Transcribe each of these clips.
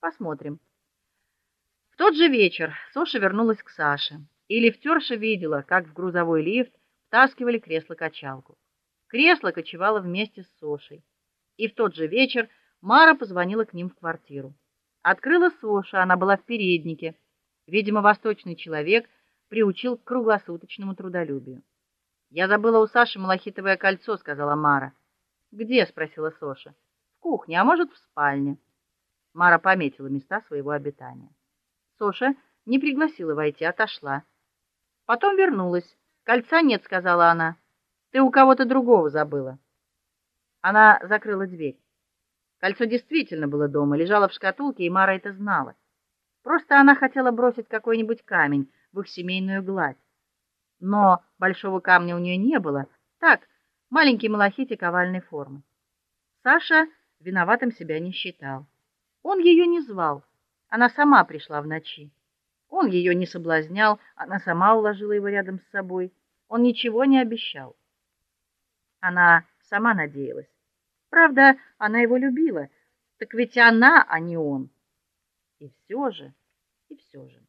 Посмотрим. В тот же вечер Соша вернулась к Саше, и лифтерша видела, как в грузовой лифт втаскивали кресло-качалку. Кресло кочевало вместе с Сошей. И в тот же вечер Мара позвонила к ним в квартиру. Открыла Соша, она была в переднике. Видимо, восточный человек приучил к круглосуточному трудолюбию. Я забыла у Саши малахитовое кольцо, сказала Мара. Где, спросила Соша. В кухне, а может, в спальне. Мара пометила места своего обитания. Соша не пригласила войти, отошла. Потом вернулась. Кольца нет, сказала она. Ты у кого-то другого забыла. Она закрыла дверь. Кольцо действительно было дома, лежало в шкатулке, и Мара это знала. Просто она хотела бросить какой-нибудь камень в их семейную гладь. Но большого камня у нее не было. Так, маленький малахитик овальной формы. Саша виноватым себя не считал. Он ее не звал. Она сама пришла в ночи. Он ее не соблазнял, она сама уложила его рядом с собой. Он ничего не обещал. Она сама надеялась. Правда, она его любила. Так ведь она, а не он. И все же, и все же.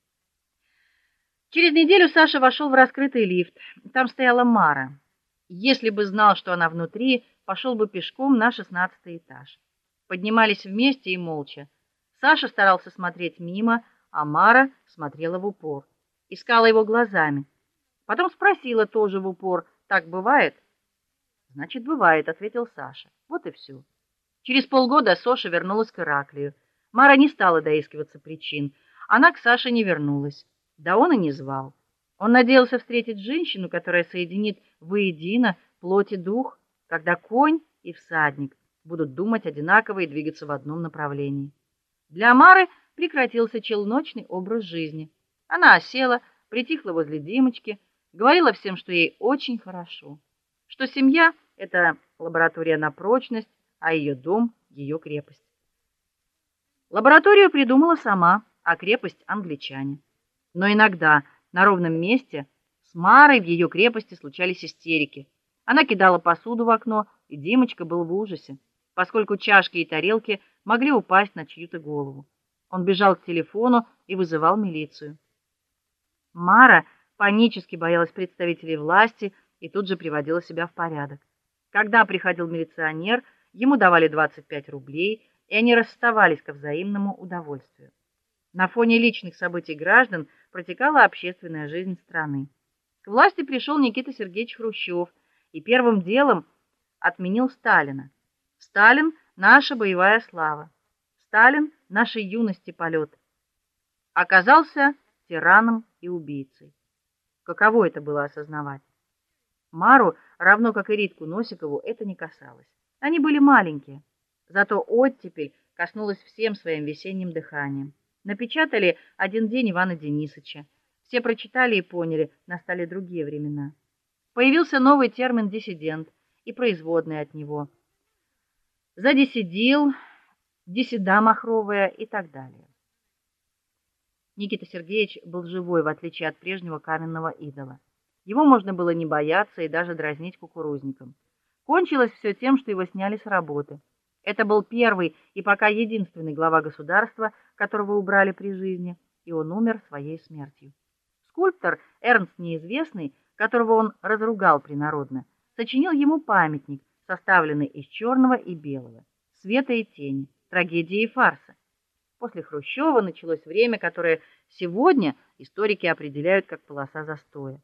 Через неделю Саша вошел в раскрытый лифт. Там стояла Мара. Если бы знал, что она внутри, пошел бы пешком на шестнадцатый этаж. Поднимались вместе и молча. Саша старался смотреть мимо, а Мара смотрела в упор, искала его глазами. Потом спросила тоже в упор: "Так бывает?" "Значит, бывает", ответил Саша. Вот и все. Через полгода Соша вернулась к Ираклию. Мара не стала доискиваться причин. Она к Саше не вернулась. Да он и не звал. Он надеялся встретить женщину, которая соединит воедино плоть и дух, когда конь и всадник будут думать одинаково и двигаться в одном направлении. Для Мары прекратился челночный образ жизни. Она осела, притихла возле Димочки, говорила всем, что ей очень хорошо, что семья это лаборатория на прочность, а ее дом ее крепость. Лабораторию придумала сама, а крепость англичане. Но иногда на ровном месте с Марой в ее крепости случались истерики. Она кидала посуду в окно, и Димочка был в ужасе, поскольку чашки и тарелки могли упасть на чью-то голову. Он бежал к телефону и вызывал милицию. Мара панически боялась представителей власти и тут же приводила себя в порядок. Когда приходил милиционер, ему давали 25 рублей, и они расставались ко взаимному удовольствию. На фоне личных событий граждан протекала общественная жизнь страны. К власти пришел Никита Сергеевич Хрущев и первым делом отменил Сталина. Сталин наша боевая слава. Сталин нашей юности полет. Оказался тираном и убийцей. Каково это было осознавать? Мару, равно как и Ритку Носикову, это не касалось. Они были маленькие, зато оттепель коснулась всем своим весенним дыханием. Напечатали один день Ивана Денисовича. Все прочитали и поняли, настали другие времена. Появился новый термин диссидент и производные от него. Задиссидил, диссида махровая и так далее. Никита Сергеевич был живой, в отличие от прежнего каменного идола. Его можно было не бояться и даже дразнить кукурузником. Кончилось все тем, что его сняли с работы. Это был первый и пока единственный глава государства, которого убрали при жизни, и он умер своей смертью. Скульптор Эрнст Неизвестный, которого он разругал принародно, сочинил ему памятник, составленный из черного и белого, света и тени, трагедии и фарса. После Хрущева началось время, которое сегодня историки определяют как полоса застоя.